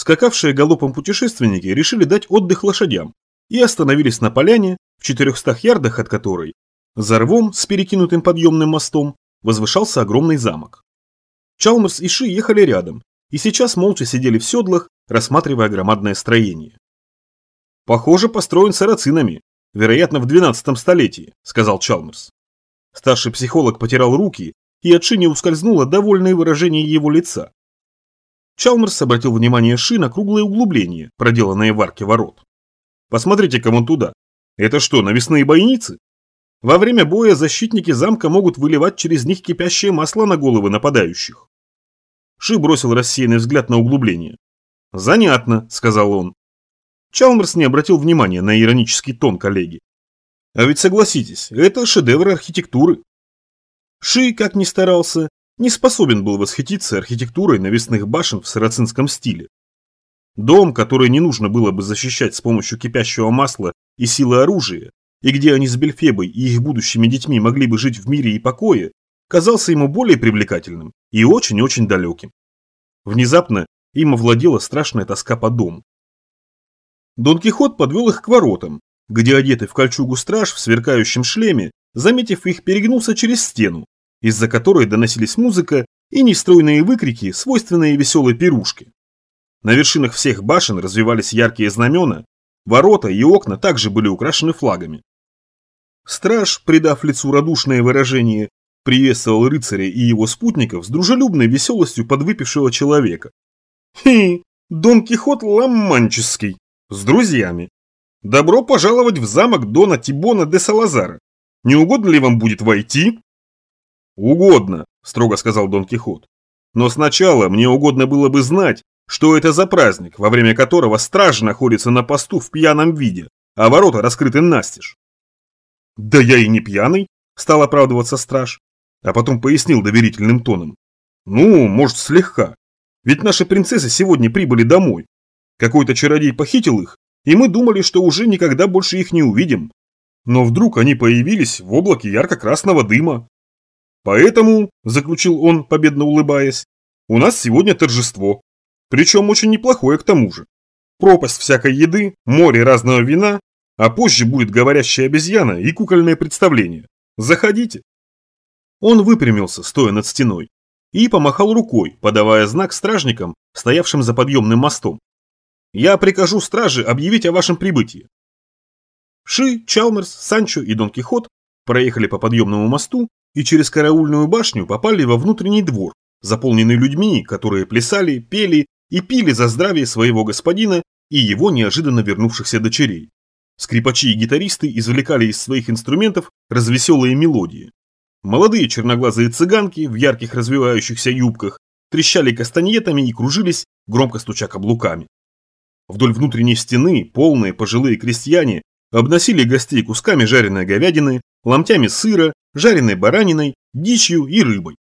скакавшие галопом путешественники решили дать отдых лошадям и остановились на поляне, в 400 ярдах от которой, за рвом с перекинутым подъемным мостом, возвышался огромный замок. Чалмерс и Ши ехали рядом и сейчас молча сидели в седлах, рассматривая громадное строение. «Похоже, построен сарацинами, вероятно, в 12 столетии», – сказал Чалмерс. Старший психолог потирал руки, и от Ши не ускользнуло довольное выражение его лица. Чалмерс обратил внимание Ши на круглое углубление, проделанное в арке ворот. «Посмотрите-ка вон туда. Это что, навесные бойницы?» Во время боя защитники замка могут выливать через них кипящее масло на головы нападающих. Ши бросил рассеянный взгляд на углубление. «Занятно», — сказал он. Чалмерс не обратил внимания на иронический тон коллеги. «А ведь согласитесь, это шедевр архитектуры». Ши, как ни старался, не способен был восхититься архитектурой навесных башен в сарацинском стиле. Дом, который не нужно было бы защищать с помощью кипящего масла и силы оружия, и где они с Бельфебой и их будущими детьми могли бы жить в мире и покое, казался ему более привлекательным и очень-очень далеким. Внезапно им овладела страшная тоска по дому. Дон Кихот подвел их к воротам, где одетый в кольчугу страж в сверкающем шлеме, заметив их, перегнулся через стену, из-за которой доносились музыка и нестройные выкрики, свойственные веселой пирушке. На вершинах всех башен развивались яркие знамена, ворота и окна также были украшены флагами. Страж, придав лицу радушное выражение, приветствовал рыцаря и его спутников с дружелюбной веселостью подвыпившего человека. «Хи, Дон Кихот Ламанческий, с друзьями. Добро пожаловать в замок Дона Тибона де Салазара. Не угодно ли вам будет войти?» «Угодно», – строго сказал Дон Кихот. «Но сначала мне угодно было бы знать, что это за праздник, во время которого страж находится на посту в пьяном виде, а ворота раскрыты настежь. «Да я и не пьяный», – стал оправдываться страж, а потом пояснил доверительным тоном. «Ну, может, слегка. Ведь наши принцессы сегодня прибыли домой. Какой-то чародей похитил их, и мы думали, что уже никогда больше их не увидим. Но вдруг они появились в облаке ярко-красного дыма. Поэтому, заключил он, победно улыбаясь, у нас сегодня торжество. Причем очень неплохое к тому же. Пропасть всякой еды, море разного вина а позже будет говорящая обезьяна и кукольное представление. Заходите. Он выпрямился, стоя над стеной, и помахал рукой, подавая знак стражникам, стоявшим за подъемным мостом. «Я прикажу страже объявить о вашем прибытии». Ши, Чалмерс, Санчо и Дон Кихот проехали по подъемному мосту и через караульную башню попали во внутренний двор, заполненный людьми, которые плясали, пели и пили за здравие своего господина и его неожиданно вернувшихся дочерей. Скрипачи и гитаристы извлекали из своих инструментов развеселые мелодии. Молодые черноглазые цыганки в ярких развивающихся юбках трещали кастаньетами и кружились, громко стуча каблуками. Вдоль внутренней стены полные пожилые крестьяне обносили гостей кусками жареной говядины, ломтями сыра, жареной бараниной, дичью и рыбой.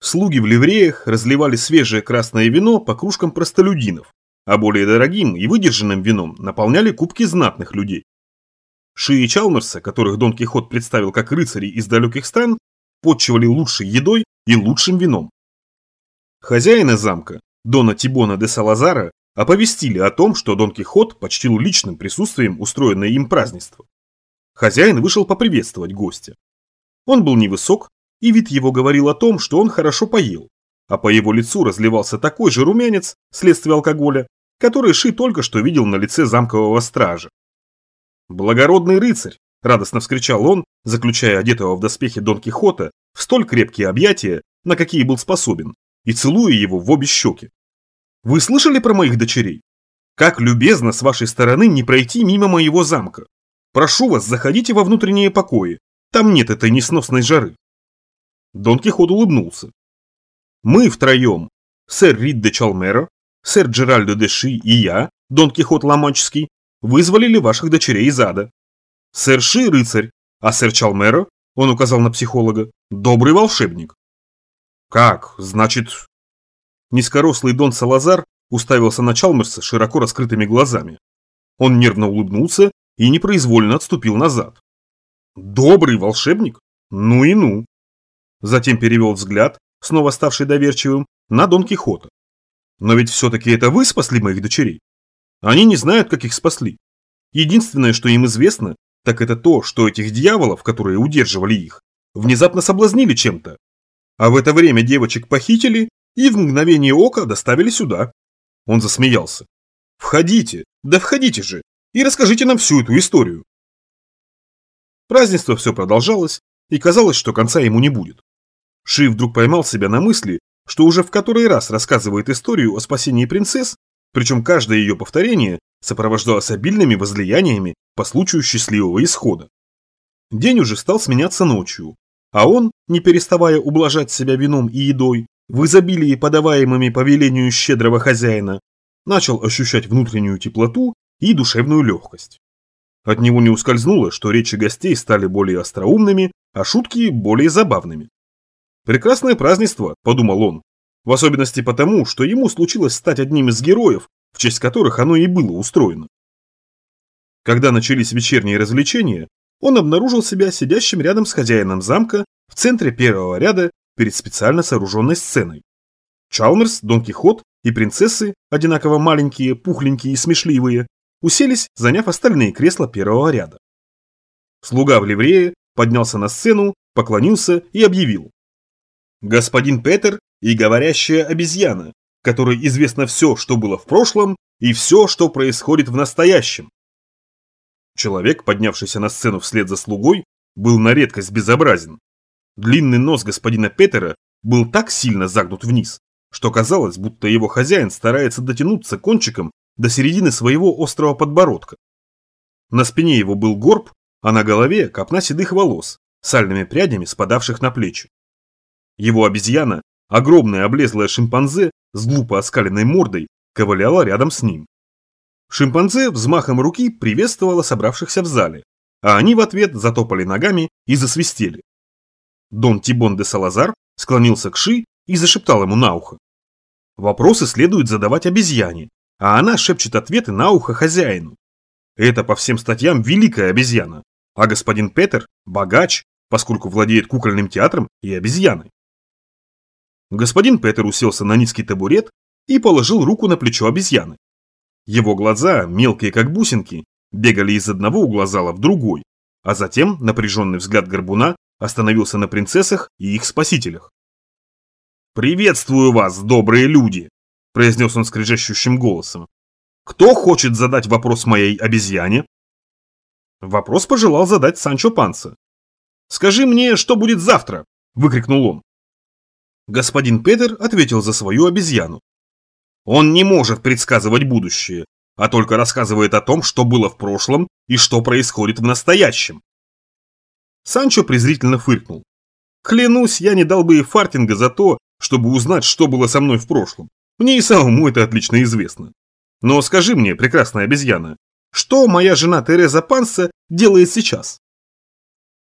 Слуги в ливреях разливали свежее красное вино по кружкам простолюдинов, а более дорогим и выдержанным вином наполняли кубки знатных людей. Ши Чалмерса, которых Дон Кихот представил как рыцарей из далеких стран, подчивали лучшей едой и лучшим вином. Хозяина замка, Дона Тибона де Салазара, оповестили о том, что Дон Кихот почтил личным присутствием устроенное им празднество. Хозяин вышел поприветствовать гостя. Он был невысок, и вид его говорил о том, что он хорошо поел, а по его лицу разливался такой же румянец, следствие алкоголя, который Ши только что видел на лице замкового стража. «Благородный рыцарь!» – радостно вскричал он, заключая одетого в доспехи Дон Кихота в столь крепкие объятия, на какие был способен, и целуя его в обе щеки. «Вы слышали про моих дочерей? Как любезно с вашей стороны не пройти мимо моего замка. Прошу вас, заходите во внутренние покои, там нет этой несносной жары». Дон Кихот улыбнулся. Мы втроем, сэр Рид де Чалмеро, сэр Джеральдо де Ши и я, Дон Кихот Ламанческий, вызволили ваших дочерей из ада. Сэр Ши – рыцарь, а сэр Чалмеро, он указал на психолога, добрый волшебник. Как, значит... Низкорослый Дон Салазар уставился на Чалмерса широко раскрытыми глазами. Он нервно улыбнулся и непроизвольно отступил назад. Добрый волшебник? Ну и ну. Затем перевел взгляд снова ставший доверчивым, на Дон Кихота. Но ведь все-таки это вы спасли моих дочерей. Они не знают, как их спасли. Единственное, что им известно, так это то, что этих дьяволов, которые удерживали их, внезапно соблазнили чем-то. А в это время девочек похитили и в мгновение ока доставили сюда. Он засмеялся. Входите, да входите же, и расскажите нам всю эту историю. Празднество все продолжалось, и казалось, что конца ему не будет. Ши вдруг поймал себя на мысли, что уже в который раз рассказывает историю о спасении принцесс, причем каждое ее повторение сопровождалось обильными возлияниями по случаю счастливого исхода. День уже стал сменяться ночью, а он, не переставая ублажать себя вином и едой, в изобилии подаваемыми по велению щедрого хозяина, начал ощущать внутреннюю теплоту и душевную легкость. От него не ускользнуло, что речи гостей стали более остроумными, а шутки более забавными. Прекрасное празднество, подумал он, в особенности потому, что ему случилось стать одним из героев, в честь которых оно и было устроено. Когда начались вечерние развлечения, он обнаружил себя сидящим рядом с хозяином замка в центре первого ряда перед специально сооруженной сценой. Чалмерс, Дон Кихот и принцессы, одинаково маленькие, пухленькие и смешливые, уселись, заняв остальные кресла первого ряда. Слуга в ливрее поднялся на сцену, поклонился и объявил. Господин Петер и говорящая обезьяна, которой известно все, что было в прошлом, и все, что происходит в настоящем. Человек, поднявшийся на сцену вслед за слугой, был на редкость безобразен. Длинный нос господина Петера был так сильно загнут вниз, что казалось, будто его хозяин старается дотянуться кончиком до середины своего острого подбородка. На спине его был горб, а на голове копна седых волос, сальными прядями спадавших на плечи. Его обезьяна, огромная облезлая шимпанзе с глупо оскаленной мордой, ковыляла рядом с ним. Шимпанзе взмахом руки приветствовала собравшихся в зале, а они в ответ затопали ногами и засвистели. Дон Тибон де Салазар склонился к Ши и зашептал ему на ухо. Вопросы следует задавать обезьяне, а она шепчет ответы на ухо хозяину. Это по всем статьям великая обезьяна, а господин Петер – богач, поскольку владеет кукольным театром и обезьяной. Господин Петер уселся на низкий табурет и положил руку на плечо обезьяны. Его глаза, мелкие как бусинки, бегали из одного угла зала в другой, а затем напряженный взгляд горбуна остановился на принцессах и их спасителях. «Приветствую вас, добрые люди!» – произнес он скрежещущим голосом. «Кто хочет задать вопрос моей обезьяне?» Вопрос пожелал задать Санчо Панса. «Скажи мне, что будет завтра?» – выкрикнул он. Господин Петер ответил за свою обезьяну. Он не может предсказывать будущее, а только рассказывает о том, что было в прошлом и что происходит в настоящем. Санчо презрительно фыркнул. Клянусь, я не дал бы и фартинга за то, чтобы узнать, что было со мной в прошлом. Мне и самому это отлично известно. Но скажи мне, прекрасная обезьяна, что моя жена Тереза Панса делает сейчас?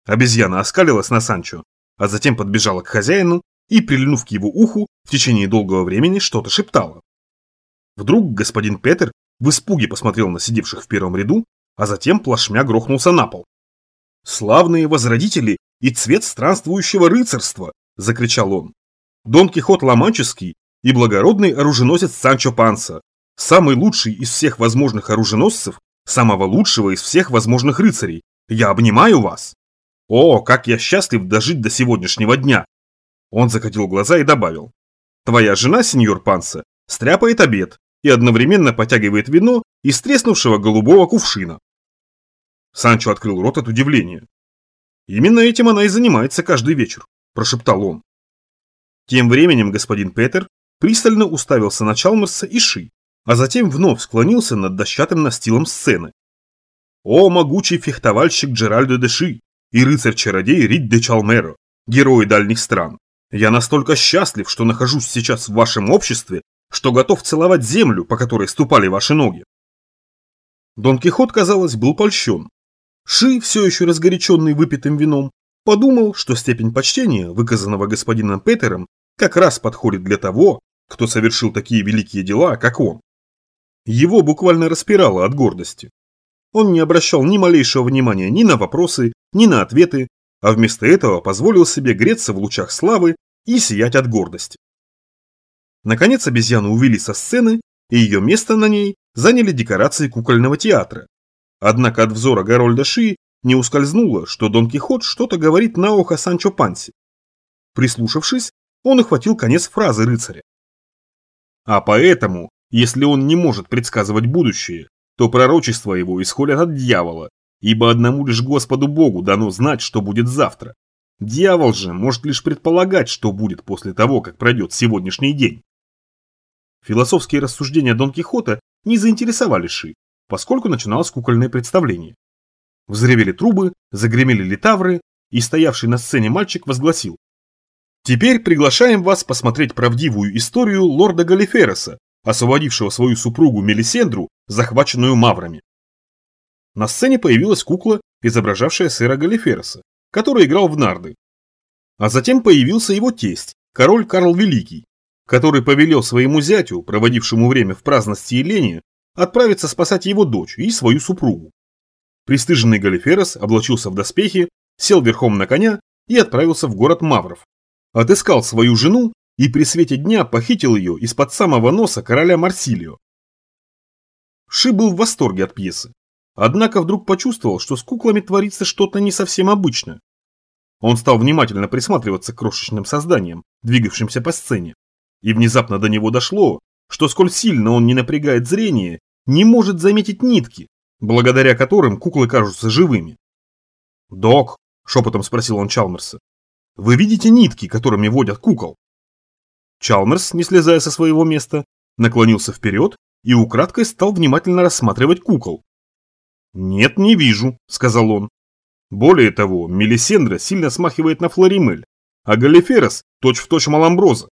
Обезьяна оскалилась на Санчо, а затем подбежала к хозяину и, прильнув к его уху, в течение долгого времени что-то шептала. Вдруг господин Петер в испуге посмотрел на сидевших в первом ряду, а затем плашмя грохнулся на пол. «Славные возродители и цвет странствующего рыцарства!» – закричал он. «Дон Кихот Ломанческий и благородный оруженосец Санчо Панса, самый лучший из всех возможных оруженосцев, самого лучшего из всех возможных рыцарей. Я обнимаю вас! О, как я счастлив дожить до сегодняшнего дня! Он закатил глаза и добавил. «Твоя жена, сеньор Панса, стряпает обед и одновременно потягивает вино из треснувшего голубого кувшина». Санчо открыл рот от удивления. «Именно этим она и занимается каждый вечер», – прошептал он. Тем временем господин Петер пристально уставился на Чалмерса и Ши, а затем вновь склонился над дощатым настилом сцены. «О, могучий фехтовальщик Джеральдо де Ши и рыцарь-чародей Рид де Чалмеро, герои дальних стран! Я настолько счастлив, что нахожусь сейчас в вашем обществе, что готов целовать землю, по которой ступали ваши ноги. Дон Кихот, казалось, был польщен. Ши, все еще разгоряченный выпитым вином, подумал, что степень почтения, выказанного господином Петером, как раз подходит для того, кто совершил такие великие дела, как он. Его буквально распирало от гордости. Он не обращал ни малейшего внимания ни на вопросы, ни на ответы, а вместо этого позволил себе греться в лучах славы и сиять от гордости. Наконец обезьяну увели со сцены, и ее место на ней заняли декорации кукольного театра. Однако от взора Гарольда Ши не ускользнуло, что Дон Кихот что-то говорит на ухо Санчо Панси. Прислушавшись, он охватил конец фразы рыцаря. А поэтому, если он не может предсказывать будущее, то пророчества его исходят от дьявола, ибо одному лишь Господу Богу дано знать, что будет завтра. Дьявол же может лишь предполагать, что будет после того, как пройдет сегодняшний день. Философские рассуждения Дон Кихота не заинтересовали Ши, поскольку начиналось кукольное представление. Взревели трубы, загремели литавры, и стоявший на сцене мальчик возгласил. Теперь приглашаем вас посмотреть правдивую историю лорда Галифереса, освободившего свою супругу Мелисендру, захваченную маврами. На сцене появилась кукла, изображавшая сэра Галифереса, который играл в нарды. А затем появился его тесть, король Карл Великий, который повелел своему зятю, проводившему время в праздности и лени, отправиться спасать его дочь и свою супругу. Престыженный Галиферос облачился в доспехи, сел верхом на коня и отправился в город Мавров. Отыскал свою жену и при свете дня похитил ее из-под самого носа короля Марсилио. Ши был в восторге от пьесы. Однако вдруг почувствовал, что с куклами творится что-то не совсем обычное. Он стал внимательно присматриваться к крошечным созданиям, двигавшимся по сцене. И внезапно до него дошло, что сколь сильно он не напрягает зрение, не может заметить нитки, благодаря которым куклы кажутся живыми. «Док», – шепотом спросил он Чалмерса, – «вы видите нитки, которыми водят кукол?» Чалмерс, не слезая со своего места, наклонился вперед и украдкой стал внимательно рассматривать кукол. «Нет, не вижу», – сказал он. Более того, Мелисендра сильно смахивает на Флоримель, а Галиферос точь-в-точь точь Маламброза.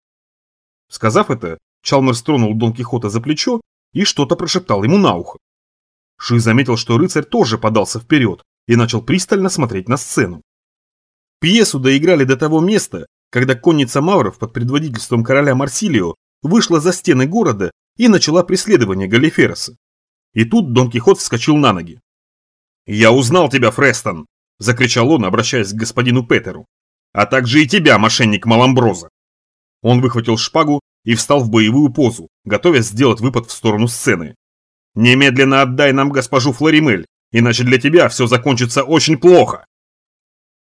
Сказав это, Чалмерс тронул Дон Кихота за плечо и что-то прошептал ему на ухо. Ши заметил, что рыцарь тоже подался вперед и начал пристально смотреть на сцену. Пьесу доиграли до того места, когда конница Мавров под предводительством короля Марсилио вышла за стены города и начала преследование Галифероса. И тут Дон Кихот вскочил на ноги. «Я узнал тебя, Фрестон!» – закричал он, обращаясь к господину Петеру. «А также и тебя, мошенник Маламброза!» Он выхватил шпагу и встал в боевую позу, готовясь сделать выпад в сторону сцены. «Немедленно отдай нам госпожу Флоримель, иначе для тебя все закончится очень плохо!»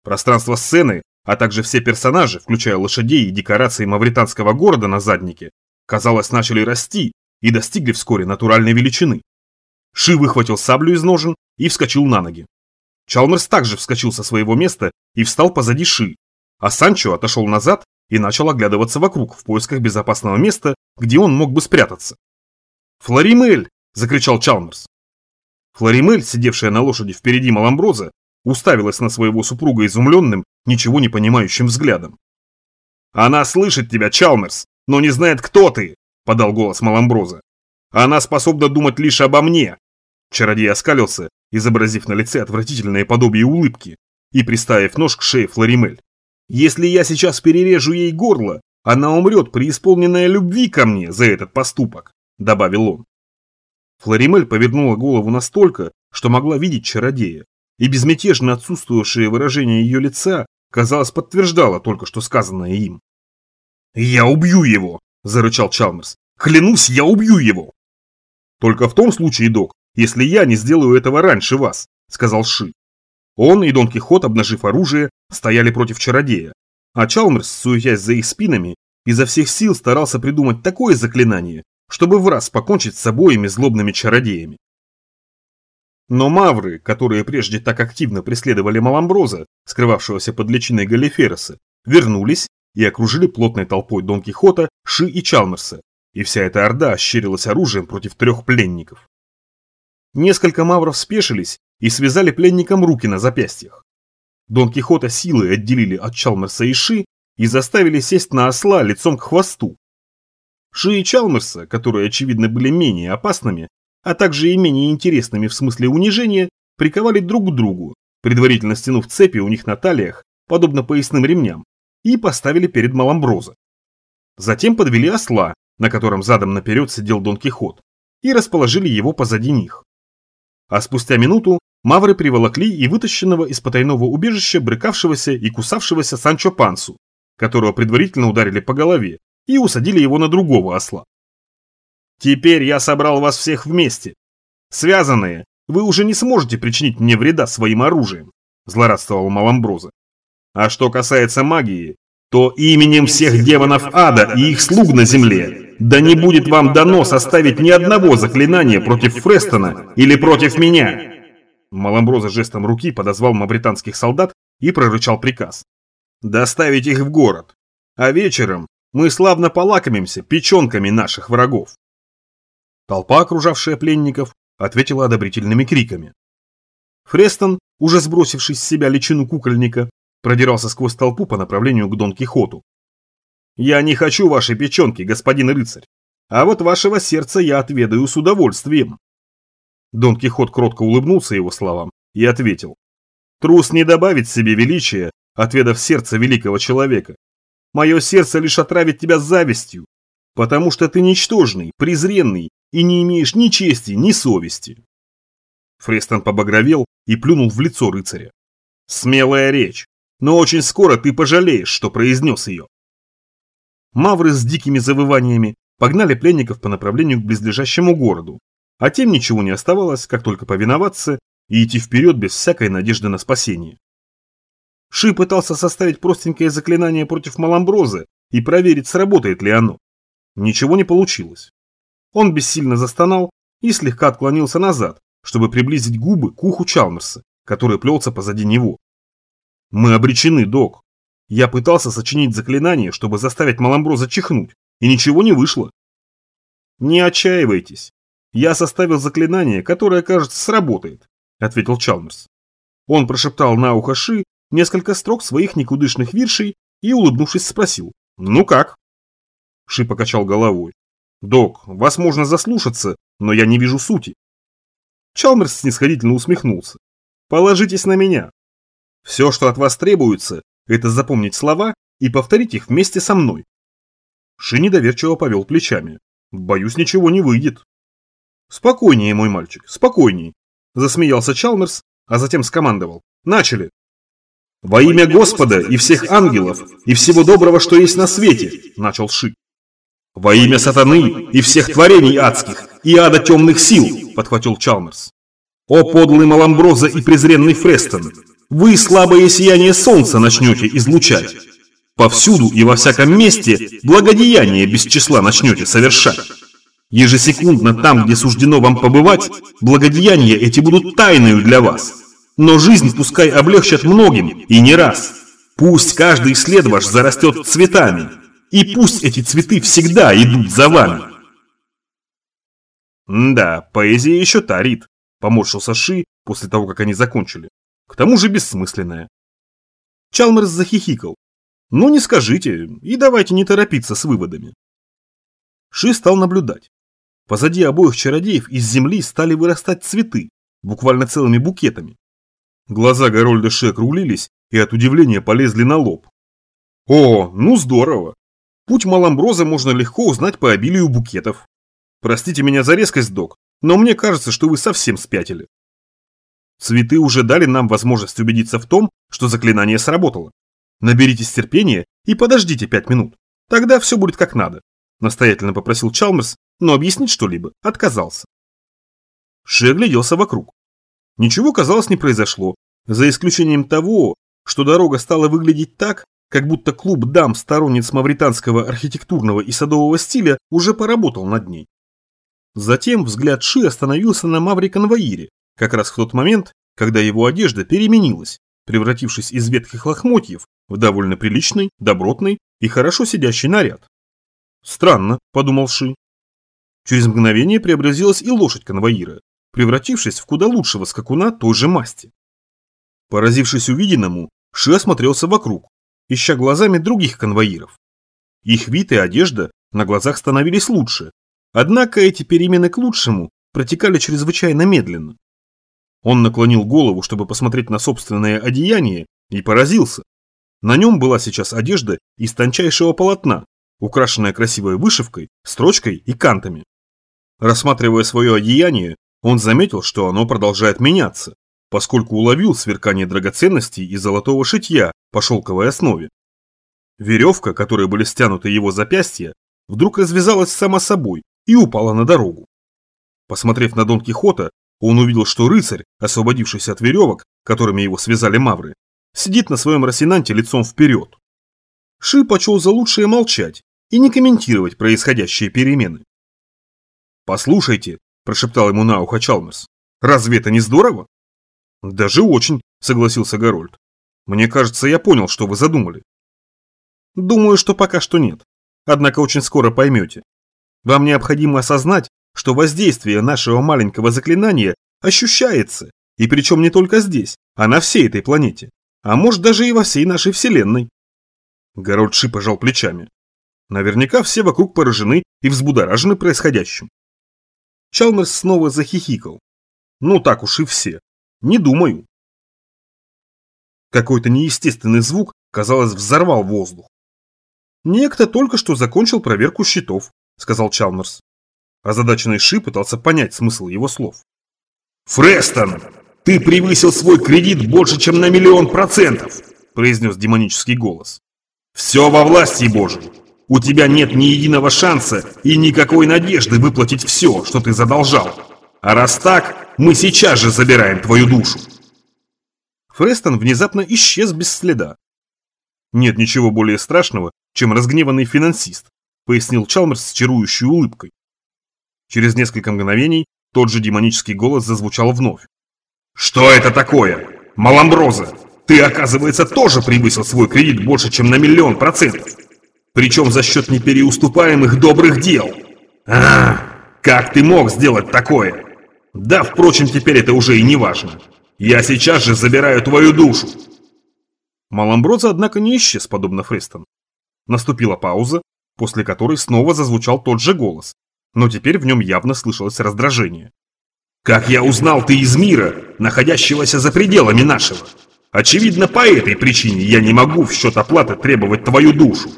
Пространство сцены, а также все персонажи, включая лошадей и декорации мавританского города на заднике, казалось, начали расти и достигли вскоре натуральной величины. Ши выхватил саблю из ножен и вскочил на ноги. Чалмерс также вскочил со своего места и встал позади Ши, а Санчо отошел назад и начал оглядываться вокруг в поисках безопасного места, где он мог бы спрятаться. «Флоримель!» – закричал Чалмерс. Флоримель, сидевшая на лошади впереди Маламброза, уставилась на своего супруга изумленным, ничего не понимающим взглядом. «Она слышит тебя, Чалмерс, но не знает, кто ты!» – подал голос Маламброза. «Она способна думать лишь обо мне!» Чародей оскалился, изобразив на лице отвратительное подобие улыбки, и приставив нож к шее Флоримель. Если я сейчас перережу ей горло, она умрет, преисполненная любви ко мне за этот поступок», – добавил он. Флоримель повернула голову настолько, что могла видеть чародея, и безмятежно отсутствовавшее выражение ее лица, казалось, подтверждало только что сказанное им. «Я убью его!» – зарычал Чалмерс. «Клянусь, я убью его!» «Только в том случае, док, если я не сделаю этого раньше вас», – сказал Ши. Он и Дон Кихот, обнажив оружие, стояли против чародея, а Чалмерс, суетясь за их спинами, изо всех сил старался придумать такое заклинание, чтобы в раз покончить с обоими злобными чародеями. Но мавры, которые прежде так активно преследовали Маламброза, скрывавшегося под личиной Галифереса, вернулись и окружили плотной толпой Дон Кихота, Ши и Чалмерса, и вся эта орда ощерилась оружием против трех пленников. Несколько мавров спешились и связали пленникам руки на запястьях. Дон Кихота силой отделили от Чалмерса и Ши и заставили сесть на осла лицом к хвосту. Ши и Чалмерса, которые очевидно были менее опасными, а также и менее интересными в смысле унижения, приковали друг к другу, предварительно стянув цепи у них на талиях, подобно поясным ремням, и поставили перед Маламброза. Затем подвели осла, на котором задом наперед сидел Дон Кихот, и расположили его позади них. А спустя минуту мавры приволокли и вытащенного из потайного убежища брыкавшегося и кусавшегося Санчо Пансу, которого предварительно ударили по голове, и усадили его на другого осла. «Теперь я собрал вас всех вместе. Связанные, вы уже не сможете причинить мне вреда своим оружием», – злорадствовал Маламброза. «А что касается магии, то именем всех демонов ада и их слуг на земле, да не будет вам дано составить ни одного заклинания против Фрестона или против меня!» Маламброза жестом руки подозвал мавританских солдат и прорычал приказ. «Доставить их в город, а вечером мы славно полакомимся печенками наших врагов». Толпа, окружавшая пленников, ответила одобрительными криками. Фрестон, уже сбросивший с себя личину кукольника, продирался сквозь толпу по направлению к Дон Кихоту. «Я не хочу вашей печенки, господин рыцарь, а вот вашего сердца я отведаю с удовольствием». Дон Кихот кротко улыбнулся его словам и ответил. «Трус не добавит себе величия, отведав сердце великого человека. Мое сердце лишь отравит тебя завистью, потому что ты ничтожный, презренный и не имеешь ни чести, ни совести». Фрестон побагровел и плюнул в лицо рыцаря. «Смелая речь, но очень скоро ты пожалеешь, что произнес ее». Мавры с дикими завываниями погнали пленников по направлению к близлежащему городу, а тем ничего не оставалось, как только повиноваться и идти вперед без всякой надежды на спасение. Ши пытался составить простенькое заклинание против Маламброзы и проверить, сработает ли оно. Ничего не получилось. Он бессильно застонал и слегка отклонился назад, чтобы приблизить губы к уху Чалмерса, который плелся позади него. «Мы обречены, док. Я пытался сочинить заклинание, чтобы заставить Маламброза чихнуть, и ничего не вышло». «Не отчаивайтесь. «Я составил заклинание, которое, кажется, сработает», – ответил Чалмерс. Он прошептал на ухо Ши несколько строк своих никудышных виршей и, улыбнувшись, спросил «Ну как?». Ши покачал головой. «Док, вас можно заслушаться, но я не вижу сути». Чалмерс снисходительно усмехнулся. «Положитесь на меня. Все, что от вас требуется, это запомнить слова и повторить их вместе со мной». Ши недоверчиво повел плечами. «Боюсь, ничего не выйдет». «Спокойнее, мой мальчик, спокойнее!» Засмеялся Чалмерс, а затем скомандовал. «Начали!» «Во имя Господа и всех ангелов, и всего доброго, что есть на свете!» Начал Ши. «Во имя сатаны и всех творений адских, и ада темных сил!» Подхватил Чалмерс. «О подлый Маламброза и презренный Фрестон! Вы слабое сияние солнца начнете излучать! Повсюду и во всяком месте благодеяние без числа начнете совершать!» Ежесекундно там, где суждено вам побывать, благодеяния эти будут тайною для вас. Но жизнь пускай облегчат многим, и не раз. Пусть каждый след ваш зарастет цветами, и пусть эти цветы всегда идут за вами. Да, поэзия еще тарит, поморщился Ши после того, как они закончили. К тому же бессмысленная. Чалмерс захихикал. Ну не скажите, и давайте не торопиться с выводами. Ши стал наблюдать. Позади обоих чародеев из земли стали вырастать цветы, буквально целыми букетами. Глаза Гарольда Ши округлились и от удивления полезли на лоб. О, ну здорово! Путь Маламброза можно легко узнать по обилию букетов. Простите меня за резкость, док, но мне кажется, что вы совсем спятили. Цветы уже дали нам возможность убедиться в том, что заклинание сработало. Наберитесь терпения и подождите пять минут. Тогда все будет как надо. Настоятельно попросил Чалмерс, но объяснить что-либо отказался. Ши огляделся вокруг. Ничего, казалось, не произошло, за исключением того, что дорога стала выглядеть так, как будто клуб дам сторонниц мавританского архитектурного и садового стиля уже поработал над ней. Затем взгляд Ши остановился на Мавре Конвоире, как раз в тот момент, когда его одежда переменилась, превратившись из ветхих лохмотьев в довольно приличный, добротный и хорошо сидящий наряд. Странно, подумал Ши. Через мгновение преобразилась и лошадь конвоира, превратившись в куда лучшего скакуна той же масти. Поразившись увиденному, Ши осмотрелся вокруг, ища глазами других конвоиров. Их вид и одежда на глазах становились лучше, однако эти перемены к лучшему протекали чрезвычайно медленно. Он наклонил голову, чтобы посмотреть на собственное одеяние, и поразился. На нем была сейчас одежда из тончайшего полотна, украшенная красивой вышивкой, строчкой и кантами. Рассматривая свое одеяние, он заметил, что оно продолжает меняться, поскольку уловил сверкание драгоценностей и золотого шитья по шелковой основе. Веревка, которой были стянуты его запястья, вдруг развязалась сама собой и упала на дорогу. Посмотрев на Дон Кихота, он увидел, что рыцарь, освободившийся от веревок, которыми его связали мавры, сидит на своем росинанте лицом вперед. Ши почел за лучшее молчать и не комментировать происходящие перемены. «Послушайте», – прошептал ему на ухо Чалмерс, – «разве это не здорово?» «Даже очень», – согласился Гарольд. «Мне кажется, я понял, что вы задумали». «Думаю, что пока что нет. Однако очень скоро поймете. Вам необходимо осознать, что воздействие нашего маленького заклинания ощущается, и причем не только здесь, а на всей этой планете, а может даже и во всей нашей Вселенной. Город Ши пожал плечами. Наверняка все вокруг поражены и взбудоражены происходящим. Чалмерс снова захихикал. Ну так уж и все. Не думаю. Какой-то неестественный звук, казалось, взорвал воздух. «Некто только что закончил проверку счетов», — сказал Чалмерс. Озадаченный Ши пытался понять смысл его слов. «Фрестон, ты превысил свой кредит больше, чем на миллион процентов!» произнес демонический голос. «Все во власти Божьей. У тебя нет ни единого шанса и никакой надежды выплатить все, что ты задолжал. А раз так, мы сейчас же забираем твою душу!» Фрестон внезапно исчез без следа. «Нет ничего более страшного, чем разгневанный финансист», пояснил Чалмерс с чарующей улыбкой. Через несколько мгновений тот же демонический голос зазвучал вновь. «Что это такое? Маламброза, ты, оказывается, тоже превысил свой кредит больше, чем на миллион процентов. Причем за счет непереуступаемых добрых дел. А, как ты мог сделать такое? Да, впрочем, теперь это уже и не важно. Я сейчас же забираю твою душу. Маламброза, однако, не исчез, подобно Фрестон. Наступила пауза, после которой снова зазвучал тот же голос, но теперь в нем явно слышалось раздражение. «Как я узнал ты из мира, находящегося за пределами нашего? Очевидно, по этой причине я не могу в счет оплаты требовать твою душу.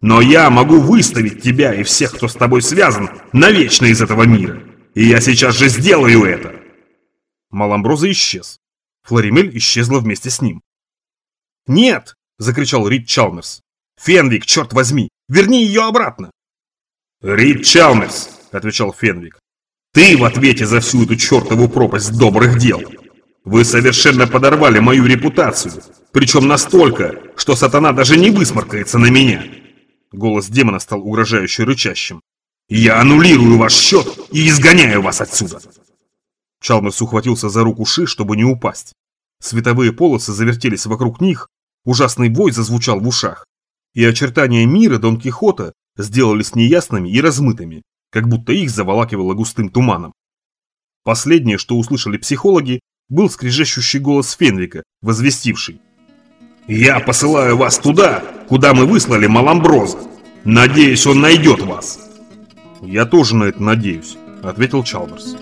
Но я могу выставить тебя и всех, кто с тобой связан, навечно из этого мира. И я сейчас же сделаю это!» Маламброза исчез. Флоримель исчезла вместе с ним. «Нет!» – закричал Рид Чалмерс. «Фенвик, черт возьми! Верни ее обратно!» «Рид Чалмерс!» – отвечал Фенвик. «Ты в ответе за всю эту чертову пропасть добрых дел! Вы совершенно подорвали мою репутацию, причем настолько, что сатана даже не высморкается на меня!» Голос демона стал угрожающе рычащим. «Я аннулирую ваш счет и изгоняю вас отсюда!» Чалмерс ухватился за руку Ши, чтобы не упасть. Световые полосы завертелись вокруг них, ужасный бой зазвучал в ушах, и очертания мира Дон Кихота сделались неясными и размытыми, как будто их заволакивало густым туманом. Последнее, что услышали психологи, был скрежещущий голос Фенвика, возвестивший. «Я посылаю вас туда, куда мы выслали Маламброза. Надеюсь, он найдет вас». «Я тоже на это надеюсь», — ответил Чалберс.